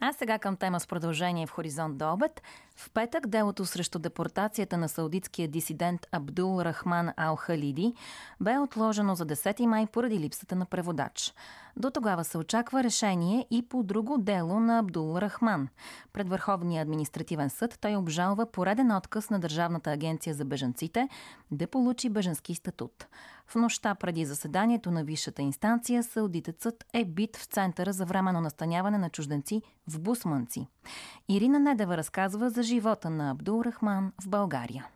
А сега към тема с продължение в Хоризонт до обед. В петък делото срещу депортацията на саудитския дисидент Абдул Рахман Ал Халиди бе отложено за 10 май поради липсата на преводач. До тогава се очаква решение и по друго дело на Абдул Рахман. Пред Върховния административен съд той обжалва пореден отказ на Държавната агенция за бежанците да получи бежански статут. В нощта преди заседанието на висшата инстанция саудитецът е бит в Центъра за временно настаняване на чужденци в Бусманци. Ирина Недева разказва за живота на Абдул Рахман в България.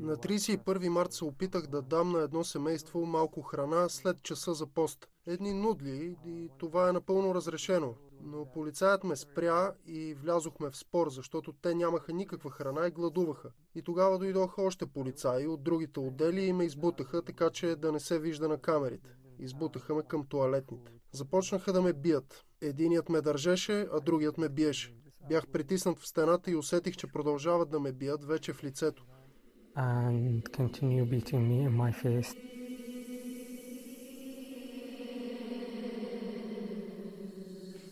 На 31 март се опитах да дам на едно семейство малко храна след часа за пост. Едни нудли и това е напълно разрешено. Но полицаят ме спря и влязохме в спор, защото те нямаха никаква храна и гладуваха. И тогава дойдоха още полицаи от другите отдели и ме избутаха, така че да не се вижда на камерите. Избутаха ме към туалетните. Започнаха да ме бият. Единият ме държеше, а другият ме биеше. Бях притиснат в стената и усетих, че продължават да ме бият вече в лицето. And continue beating me in my face.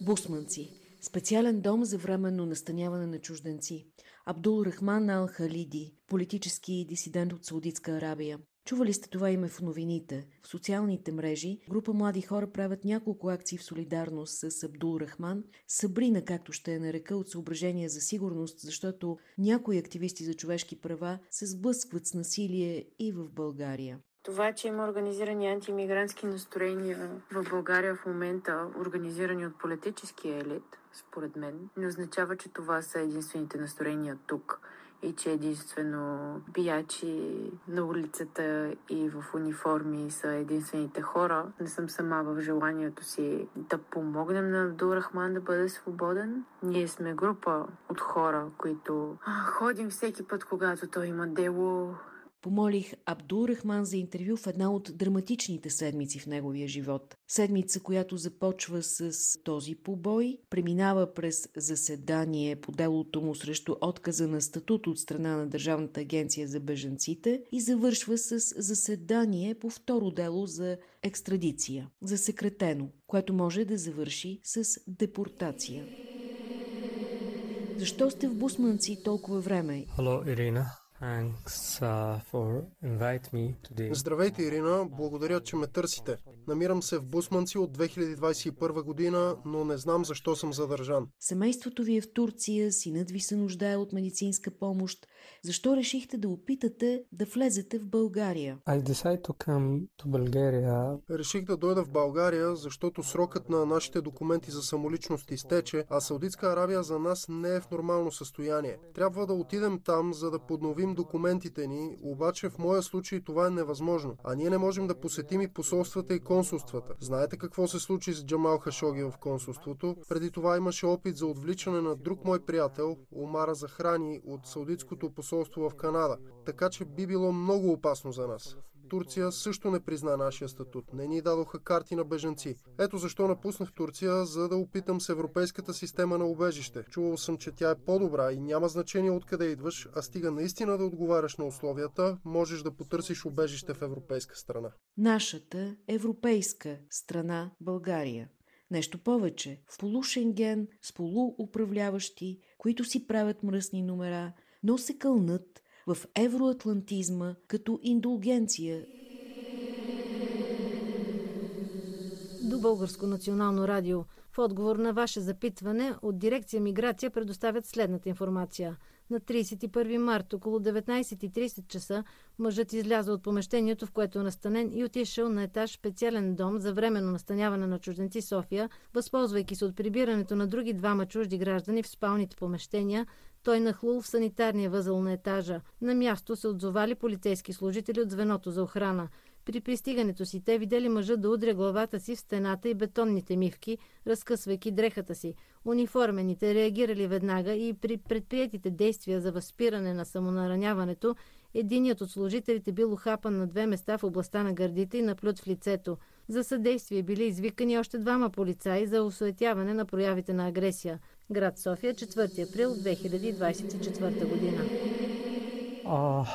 Бусманци – специален дом за временно настаняване на чужденци. Абдул Рахман Ал Халиди – политически дисидент от Саудитска Арабия. Чували сте това име в новините, в социалните мрежи. Група млади хора правят няколко акции в солидарност с Абдул Рахман. Сабрина, както ще я нарека, от съображения за сигурност, защото някои активисти за човешки права се сблъскват с насилие и в България. Това, че има организирани антимигрантски настроения в България в момента, организирани от политическия елит, според мен, не означава, че това са единствените настроения тук и че единствено биячи на улицата и в униформи са единствените хора. Не съм сама в желанието си да помогнем на Абдул Рахман да бъде свободен. Ние сме група от хора, които ходим всеки път, когато той има дело, помолих Абдул Рахман за интервю в една от драматичните седмици в неговия живот. Седмица, която започва с този побой, преминава през заседание по делото му срещу отказа на статут от страна на Държавната агенция за бежанците и завършва с заседание по второ дело за екстрадиция, засекретено, което може да завърши с депортация. Защо сте в Бусманци толкова време? Hello, Ирина. Uh, Здравейте, Ирина. Благодаря, че ме търсите. Намирам се в Бусманци от 2021 година, но не знам защо съм задържан. Семейството ви е в Турция, синът ви се нуждае от медицинска помощ. Защо решихте да опитате да влезете в България? Реших да дойда в България, защото срокът на нашите документи за самоличност изтече, а Саудитска Аравия за нас не е в нормално състояние. Трябва да отидем там, за да подновим документите ни, обаче в моя случай това е невъзможно. А ние не можем да посетим и посолствата и консулствата. Знаете какво се случи с Джамал Хашоги в консулството? Преди това имаше опит за отвличане на друг мой приятел, Омара Захрани от Саудитското посолство в Канада. Така че би било много опасно за нас. Турция също не призна нашия статут. Не ни дадоха карти на беженци. Ето защо напуснах Турция, за да опитам с европейската система на убежище. Чувал съм, че тя е по-добра и няма значение откъде идваш, а стига наистина да отговаряш на условията, можеш да потърсиш убежище в европейска страна. Нашата европейска страна България. Нещо повече, в полушенген с полууправляващи, които си правят мръсни номера, но се кълнат в евроатлантизма като индулгенция. До Българско национално радио. В отговор на ваше запитване от дирекция Миграция предоставят следната информация. На 31 март около 19.30 часа мъжът изляза от помещението, в което е настанен и отишъл на етаж специален дом за временно настаняване на чужденци София, възползвайки се от прибирането на други двама чужди граждани в спалните помещения, той нахлул в санитарния възъл на етажа. На място се отзовали полицейски служители от звеното за охрана. При пристигането си те видели мъжа да удря главата си в стената и бетонните мивки, разкъсвайки дрехата си. Униформените реагирали веднага и при предприятите действия за възпиране на самонараняването, единият от служителите бил ухапан на две места в областта на гърдите и наплют в лицето. За съдействие били извикани още двама полицаи за осуетяване на проявите на агресия. Град София, 4 април 2024 година. Uh,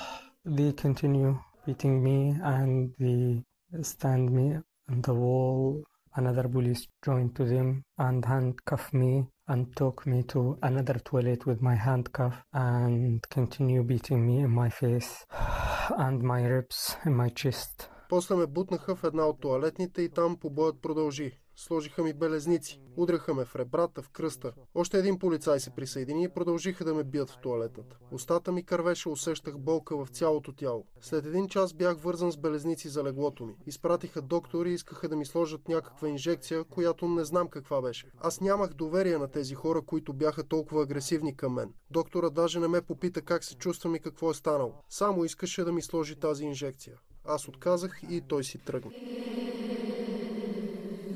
they continue beating me and they stand me on the wall. Another police joined to them and handcuffed me and took me to another toilet with my handcuff and continue beating me in my face and my ribs and my chest. После ме бутнаха в една от туалетните и там побоят продължи. Сложиха ми белезници. Удряха ме в ребрата, в кръста. Още един полицай се присъедини и продължиха да ме бият в туалетната. Остата ми кървеше, усещах болка в цялото тяло. След един час бях вързан с белезници за леглото ми. Изпратиха доктори и искаха да ми сложат някаква инжекция, която не знам каква беше. Аз нямах доверие на тези хора, които бяха толкова агресивни към мен. Доктора даже не ме попита как се чувствам и какво е станало. Само искаше да ми сложи тази инжекция. Аз отказах и той си тръгна.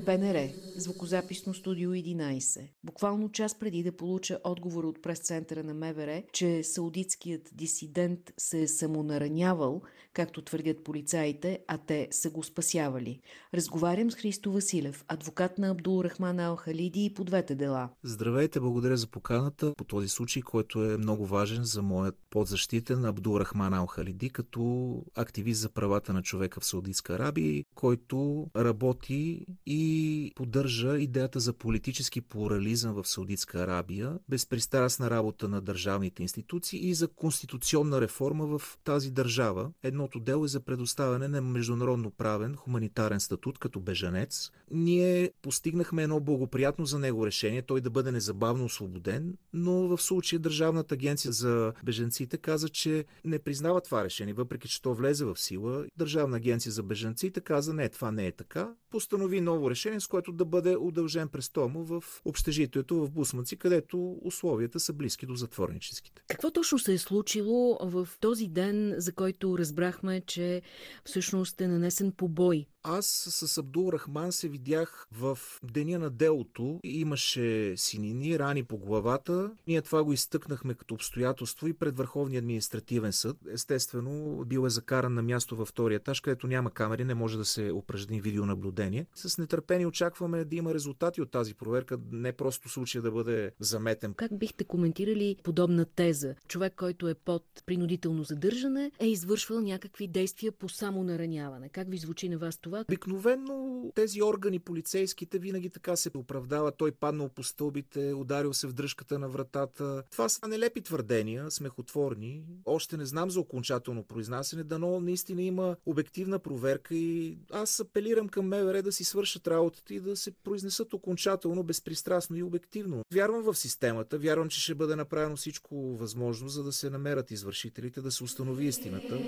БНР, звукозаписно студио 11. Буквално час преди да получа отговор от прес-центъра на МВР, че саудитският дисидент се е самонаранявал, както твърдят полицаите, а те са го спасявали. Разговарям с Христо Василев, адвокат на Абдул Рахман Ал Халиди и по двете дела. Здравейте, благодаря за поканата по този случай, който е много важен за моят подзащитен Абдул Рахман Ал Халиди, като активист за правата на човека в Саудитска Арабия, който работи и поддържа идеята за политически плурализъм в Саудитска Арабия, безпристрастна работа на държавните институции и за конституционна реформа в тази държава. Едното дело е за предоставяне на международно правен хуманитарен статут като бежанец. Ние постигнахме едно благоприятно за него решение, той да бъде незабавно освободен, но в случая Държавната агенция за бежанците каза, че не признава това решение, въпреки че то влезе в сила. Държавна агенция за бежанците каза, не, това не е така. Постанови ново решение решение, с което да бъде удължен престол му в общежитието в Бусманци, където условията са близки до затворническите. Какво точно се е случило в този ден, за който разбрахме, че всъщност е нанесен побой аз с Абдул Рахман се видях в деня на делото. Имаше синини, рани по главата. Ние това го изтъкнахме като обстоятелство и пред Върховния административен съд. Естествено, бил е закаран на място във втория етаж, където няма камери, не може да се упражни видеонаблюдение. С нетърпение очакваме да има резултати от тази проверка, не просто случая да бъде заметен. Как бихте коментирали подобна теза? Човек, който е под принудително задържане, е извършвал някакви действия по само нараняване. Как ви звучи на вас това? Това? Обикновено тези органи полицейските винаги така се оправдава. Той паднал по стълбите, ударил се в дръжката на вратата. Това са нелепи твърдения, смехотворни. Още не знам за окончателно произнасяне, дано наистина има обективна проверка и аз апелирам към МВР да си свършат работата и да се произнесат окончателно, безпристрастно и обективно. Вярвам в системата, вярвам, че ще бъде направено всичко възможно, за да се намерят извършителите, да се установи истината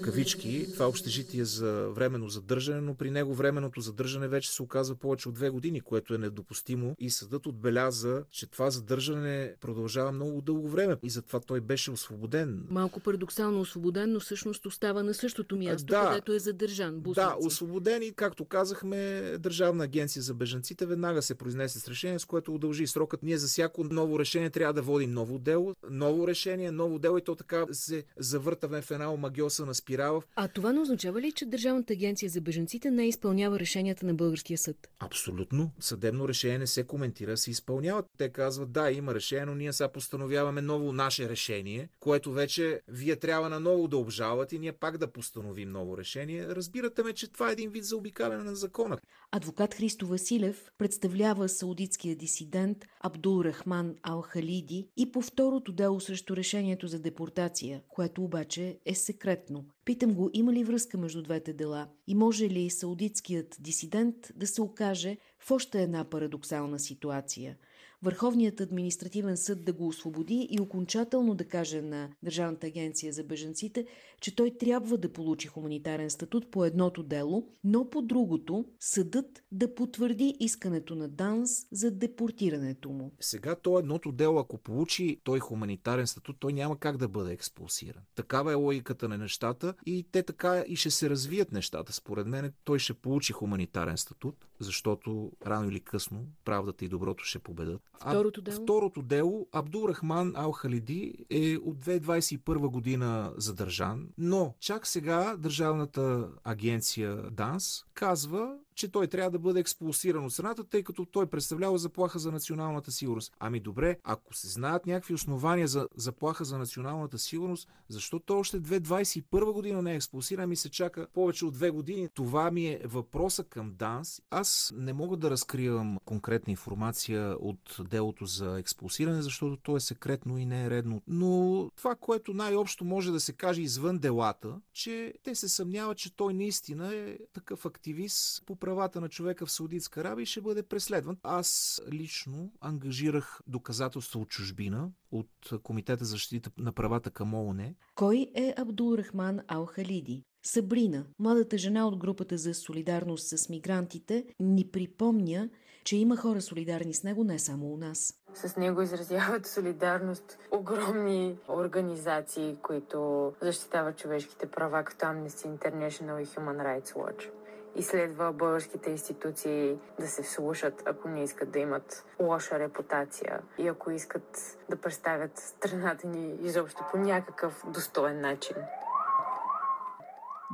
в кавички това общежитие за временно задържане, но при него временното задържане вече се оказва повече от две години, което е недопустимо и съдът отбеляза, че това задържане продължава много дълго време и затова той беше освободен. Малко парадоксално освободен, но всъщност остава на същото място, да, където е задържан. Бусници. Да, освободен и, както казахме, Държавна агенция за бежанците веднага се произнесе с решение, с което удължи срокът. Ние за всяко ново решение трябва да водим ново дело, ново решение, ново дело и то така се завъртаме в една омагиоса на спирала. А това не означава ли, че Държавната агенция за беженците не изпълнява решенията на българския съд? Абсолютно. Съдебно решение не се коментира, се изпълняват. Те казват, да, има решение, но ние сега постановяваме ново наше решение, което вече вие трябва наново да обжалвате и ние пак да постановим ново решение. Разбирате ме, че това е един вид за обикаляне на закона. Адвокат Христо Василев представлява саудитския дисидент Абдул Рахман Ал-Халиди и по второто дело срещу решението за депортация, което обаче е секретно. Питам го, има ли връзка между двете дела? И може ли саудитският дисидент да се окаже в още една парадоксална ситуация – Върховният административен съд да го освободи и окончателно да каже на Държавната агенция за бежанците, че той трябва да получи хуманитарен статут по едното дело, но по другото съдът да потвърди искането на ДАНС за депортирането му. Сега то едното дело, ако получи той хуманитарен статут, той няма как да бъде експулсиран. Такава е логиката на нещата и те така и ще се развият нещата. Според мен той ще получи хуманитарен статут, защото рано или късно правдата и доброто ще победат. Второто дело? Второто дело, Абдул Рахман Ал Халиди е от 2021 година задържан, но чак сега Държавната агенция ДАНС казва, че той трябва да бъде експулсиран от страната, тъй като той представлява заплаха за националната сигурност. Ами добре, ако се знаят някакви основания за заплаха за националната сигурност, защо то още 2021 година не е експулсиран, ми се чака повече от две години? Това ми е въпроса към ДАНС. Аз не мога да разкривам конкретна информация от делото за експулсиране, защото то е секретно и не е редно. Но това, което най-общо може да се каже извън делата, че те се съмняват, че той наистина е такъв активист по правата на човека в Саудитска Арабия и ще бъде преследван. Аз лично ангажирах доказателства от чужбина, от Комитета за защита на правата към ООН. Кой е Абдул Рахман Ал Халиди? Сабрина, младата жена от групата за солидарност с мигрантите, ни припомня, че има хора солидарни с него не само у нас. С него изразяват солидарност огромни организации, които защитават човешките права, като Amnesty International и Human Rights Watch. И следва българските институции да се вслушат, ако не искат да имат лоша репутация и ако искат да представят страната ни изобщо по някакъв достоен начин.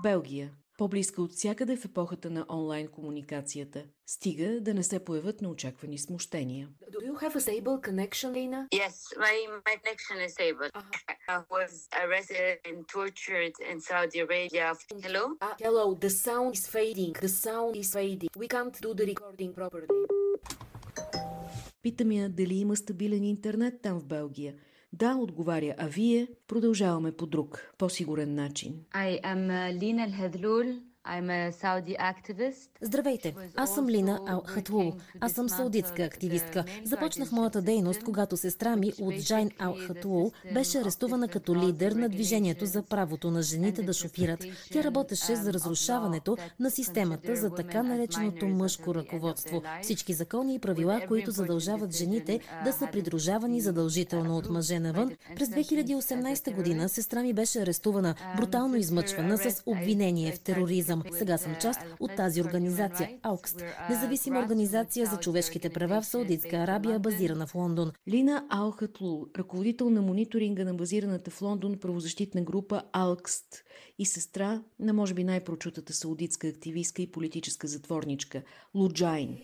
Белгия. По-близка от всякъде в епохата на онлайн комуникацията. Стига да не се появят неочаквани смущения. Do you have a stable connection, Lena? Yes, my, my connection is stable. Uh-huh. I was arrested and tortured in Saudi Arabia. Hello? Uh, hello, the sound is fading. The sound is fading. We can't do the recording properly. Питам я дали има стабилен интернет там в Белгия. Да, отговаря, а вие продължаваме по друг, по-сигурен начин. I am Lina Al-Hadlul. Здравейте, аз съм Лина Ал Хатлул. Аз съм саудитска активистка. Започнах моята дейност, когато сестра ми от Джайн Ал Хатлул беше арестувана като лидер на движението за правото на жените да шофират. Тя работеше за разрушаването на системата за така нареченото мъжко ръководство. Всички закони и правила, които задължават жените да са придружавани задължително от мъже навън. През 2018 година сестра ми беше арестувана, брутално измъчвана с обвинение в тероризъм съм. Сега съм част от тази организация, АУКСТ, независима организация за човешките права в Саудитска Арабия, базирана в Лондон. Лина Алхатлул, ръководител на мониторинга на базираната в Лондон правозащитна група АЛКСТ и сестра на може би най-прочутата саудитска активистка и политическа затворничка Луджайн.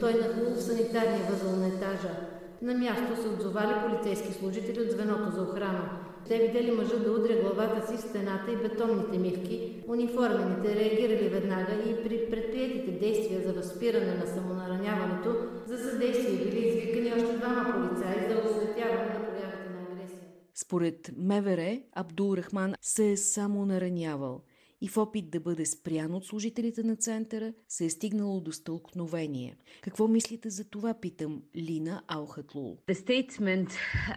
Той нахлу в санитарния възъл на етажа. На място се отзовали полицейски служители от звеното за охрана. Те видели мъжа да удря главата си в стената и бетонните мивки. Униформените реагирали веднага и при предприятите действия за възпиране на самонараняването за съдействие били извикани още двама полицаи за осветяване на проявите на агресия. Според МВР, Абдул Рахман се е само наранявал и в опит да бъде спрян от служителите на центъра се е стигнало до стълкновение. Какво мислите за това, питам Лина Алхатлул. The statement,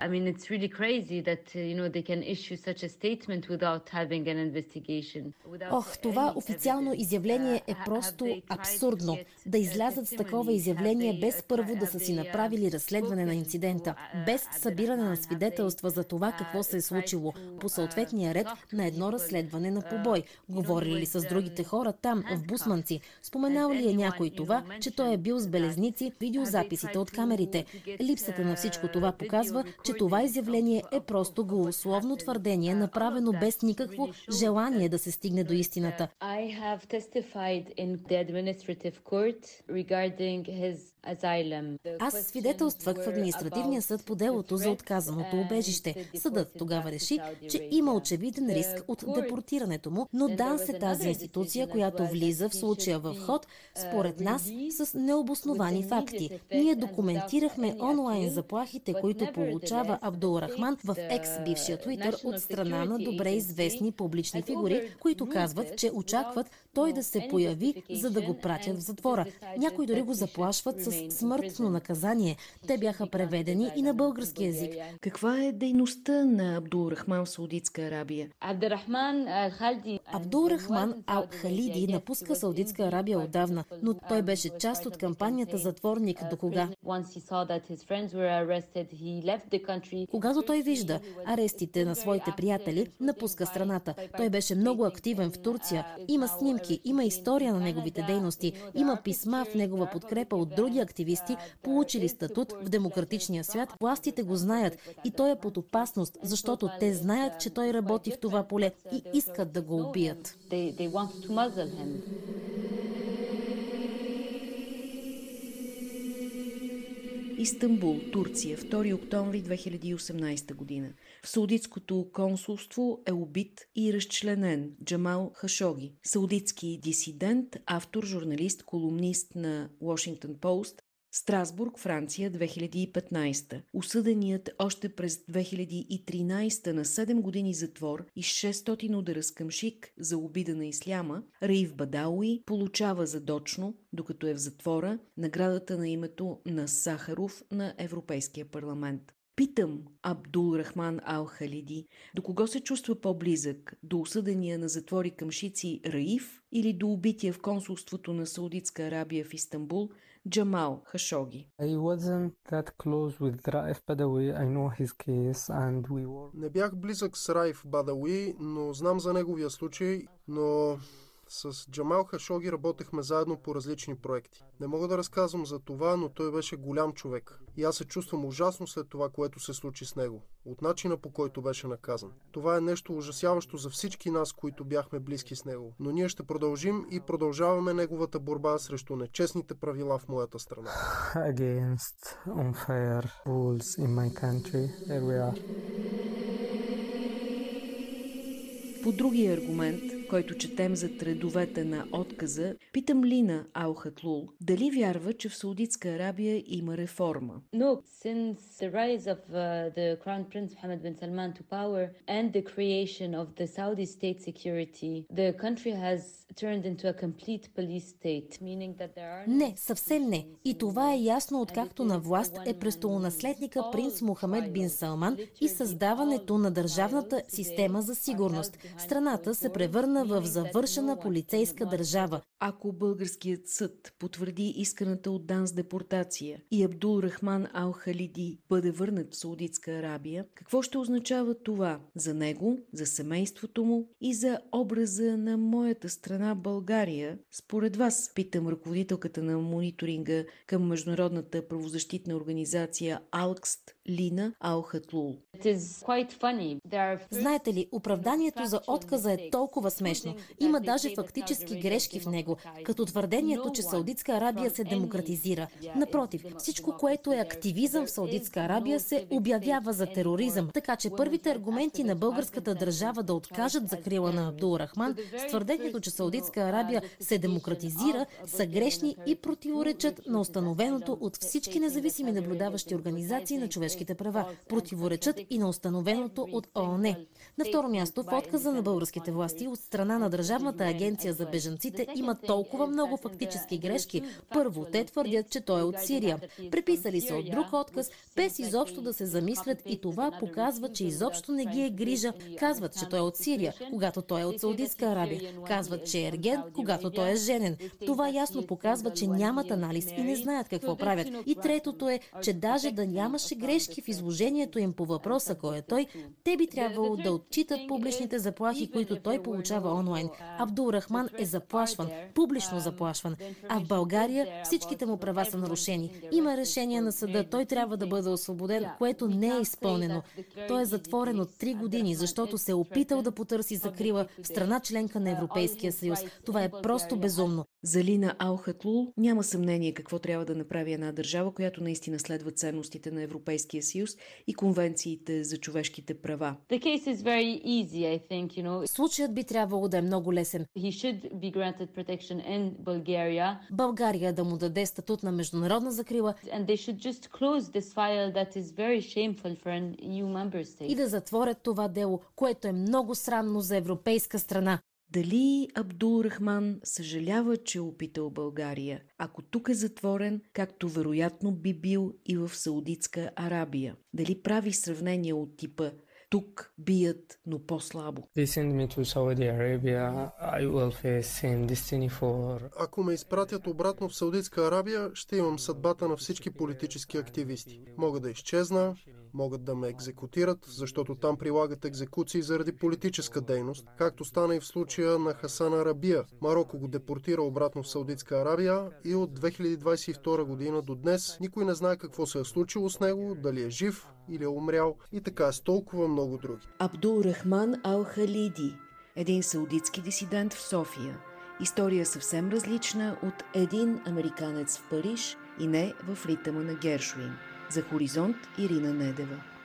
I mean, it's really crazy that, uh, you know, they can issue such a statement without having an investigation. without Ох, това официално evidence. изявление е Uh, просто абсурдно. Да uh, излязат с такова изявление без uh, първо да са си uh, направили разследване на инцидента, uh, без събиране на свидетелства за това uh, какво се е случило по uh, съответния ред на едно разследване на uh, побой. Говорили ли с другите хора там, в? Бусманци? Споменал ли е някой това, че той е бил с белезници, видеозаписите от камерите? Липсата на всичко това показва, че това изявление е просто голословно твърдение, направено без никакво желание да се стигне до истината. Аз свидетелствах в административния съд по делото за отказаното убежище. Съдът тогава реши, че има очевиден риск от депортирането му, но ДАНС е тази институция, която влиза в случая в ход, uh, според нас, с необосновани факти. Ние документирахме онлайн заплахите, които получава Абдул Рахман в the екс бившия Твитър от страна на добре известни публични фигури, които казват, че очакват той да се появи, за да го пратят в затвора. Някои дори го заплашват с смъртно наказание. Те бяха преведени и на български язик. Каква е дейността на Абдул Рахман в Саудитска Арабия? Абдул Рахман Ал Халиди напуска Саудитска Арабия отдавна, но той беше част от кампанията Затворник до кога. Когато той вижда арестите на своите приятели, напуска страната. Той беше много активен в Турция. Има снимки, има история на неговите дейности, има писма в негова подкрепа от други активисти, получили статут в демократичния свят. Властите го знаят и той е под опасност, защото те знаят, че той работи в това поле и искат да го убият. Истанбул, Турция, 2 октомври 2018 година. В Саудитското консулство е убит и разчленен Джамал Хашоги, саудитски дисидент, автор, журналист, колумнист на Washington Post, Страсбург, Франция, 2015. Осъденият още през 2013 на 7 години затвор и 600 удара с къмшик за обида на исляма, Раив Бадауи получава задочно, докато е в затвора, наградата на името на Сахаров на Европейския парламент. Питам Абдул Рахман Ал Халиди, до кого се чувства по-близък? До осъдения на затвори къмшици Раиф или до убития в консулството на Саудитска Арабия в Истанбул Джамал Хашоги? Не бях близък с Райф Бадауи, но знам за неговия случай, но с Джамал Хашоги работехме заедно по различни проекти. Не мога да разказвам за това, но той беше голям човек. И аз се чувствам ужасно след това, което се случи с него. От начина по който беше наказан. Това е нещо ужасяващо за всички нас, които бяхме близки с него. Но ние ще продължим и продължаваме неговата борба срещу нечестните правила в моята страна. Against unfair rules in my country. Here we are. По другия аргумент, който четем за тредовете на отказа, питам Лина Алхатлул дали вярва, че в Саудитска Арабия има реформа. No, since the rise of uh, the Crown Prince Mohammed bin Salman to power and the creation of the Saudi state security, the country has turned into a complete police state, meaning that there are Не, съвсем не. И това е ясно откакто на власт е престолонаследника принц Мохамед бин Салман и създаването на държавната система за сигурност. Страната се превърна в завършена полицейска държава. Ако българският съд потвърди исканата от Дан с депортация и Абдул Рахман Ал Халиди бъде върнат в Саудитска Арабия, какво ще означава това за него, за семейството му и за образа на моята страна България? Според вас, питам ръководителката на мониторинга към Международната правозащитна организация АЛКСТ Лина Алхатлул. Знаете ли, оправданието за отказа е толкова смешно. Има даже фактически грешки в него, като твърдението, че Саудитска Арабия се демократизира. Напротив, всичко, което е активизъм в Саудитска Арабия, се обявява за тероризъм. Така че първите аргументи на българската държава да откажат закрила на Абдул Рахман с твърдението, че Саудитска Арабия се демократизира, са грешни и противоречат на установеното от всички независими наблюдаващи организации на човешките права. Противоречат и на установеното от ООН. На второ място, в отказа на българските власти от страна на Държавната агенция за бежанците има толкова много фактически грешки. Първо, те твърдят, че той е от Сирия. Преписали се от друг отказ, без изобщо да се замислят и това показва, че изобщо не ги е грижа. Казват, че той е от Сирия, когато той е от Саудитска Арабия. Казват, че е ерген, когато той е женен. Това ясно показва, че нямат анализ и не знаят какво правят. И третото е, че даже да нямаше грешки в изложението им по въпроса кой е той, те би трябвало да отчитат публичните заплахи, които той получава онлайн. Абдул Рахман е заплашван, публично заплашван. А в България всичките му права са нарушени. Има решение на съда, той трябва да бъде освободен, което не е изпълнено. Той е затворен от 3 години, защото се е опитал да потърси закрила в страна членка на Европейския съюз. Това е просто безумно. За Лина Алхатлул няма съмнение какво трябва да направи една държава, която наистина следва ценностите на Европейския съюз и конвенциите за човешките права. The case is very easy, I think, you know. Случаят би трябвало да е много лесен. He should be granted protection in Bulgaria България да му даде статут на международна закрила and they should just close this file that is very shameful for an EU member state. и да затворят това дело, което е много срамно за европейска страна. Дали Абдул Рахман съжалява, че е опитал България, ако тук е затворен, както вероятно би бил и в Саудитска Арабия? Дали прави сравнение от типа тук бият, но по-слабо? Ако ме изпратят обратно в Саудитска Арабия, ще имам съдбата на всички политически активисти. Мога да изчезна, могат да ме екзекутират, защото там прилагат екзекуции заради политическа дейност, както стана и в случая на Хасан Арабия. Марокко го депортира обратно в Саудитска Арабия и от 2022 година до днес никой не знае какво се е случило с него, дали е жив или е умрял и така с толкова много други. Абдул Рахман Ал Халиди Един саудитски дисидент в София. История съвсем различна от един американец в Париж и не в ритъма на Гершвин. За Хоризонт Ирина Недева.